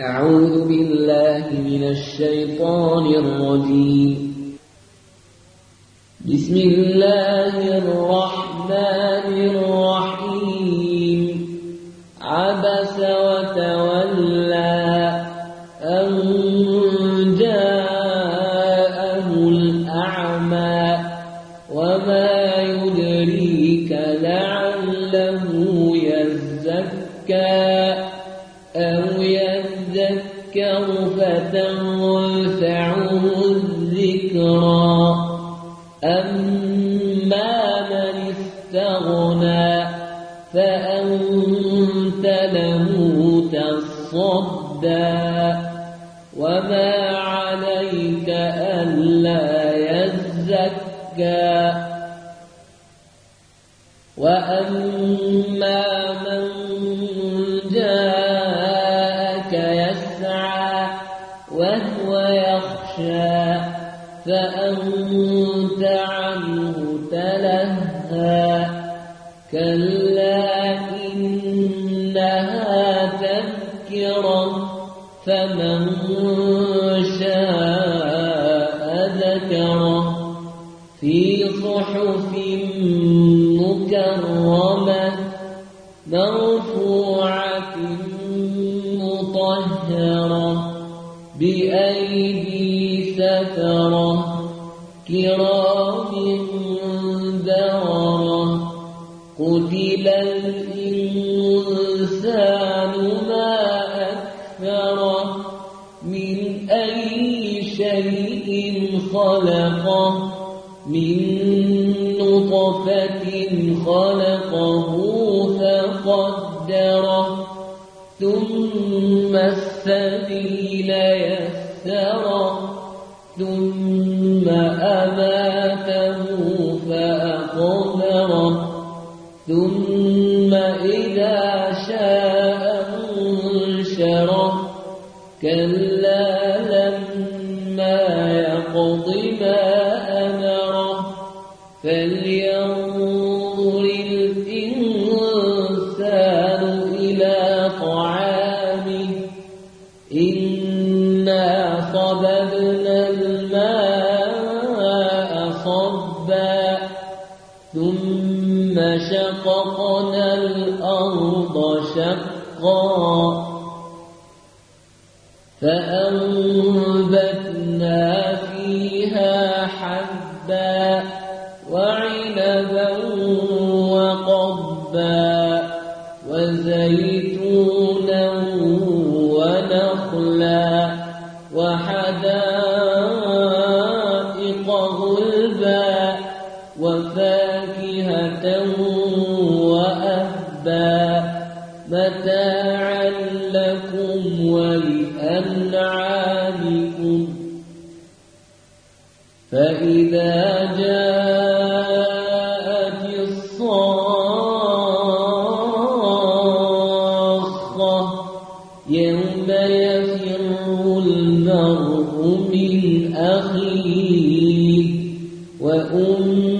أعوذ بالله من الشيطان الرجيم. بسم الله الرحمن الرحيم. عبس وتولى أن جاءه الأعمى وما يدريك لعله يزكى. أو يذكر فتنفعه الذكرى. أما من استغنى فأنت له تصدى. وما عليك ألا يزكى. وأما من يسعى وهو يخشى فأنت عنه تلهى. كلا إنها تذكرة فمن شاء ذكره. في صحف مكرمة مرفوعة مطهرة بأيدي سفرة كرام بررة قتل الإنسان ما أكثره من أي شيء خلقه من نطفة خلقه فقدره ثم السبيل يسره ثم أماته فأقبره ثم إذا شاء انشره كلا لما يقض ما أمره فلينظر الإنسان الماء ثم شققنا الأرض شقا فأنبتنا فيها حبا وعنبا وقبا وزيتونا وفاكهة وأهبا متاعا لكم ولأنعامكم فإذا جاءت الصاخة يوم المرء من أخيه وأمه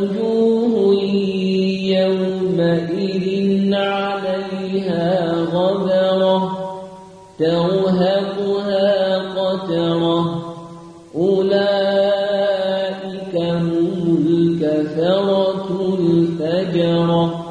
عليها غبرة ترهقها قترة. أولئك هم الكفرة الفجرة.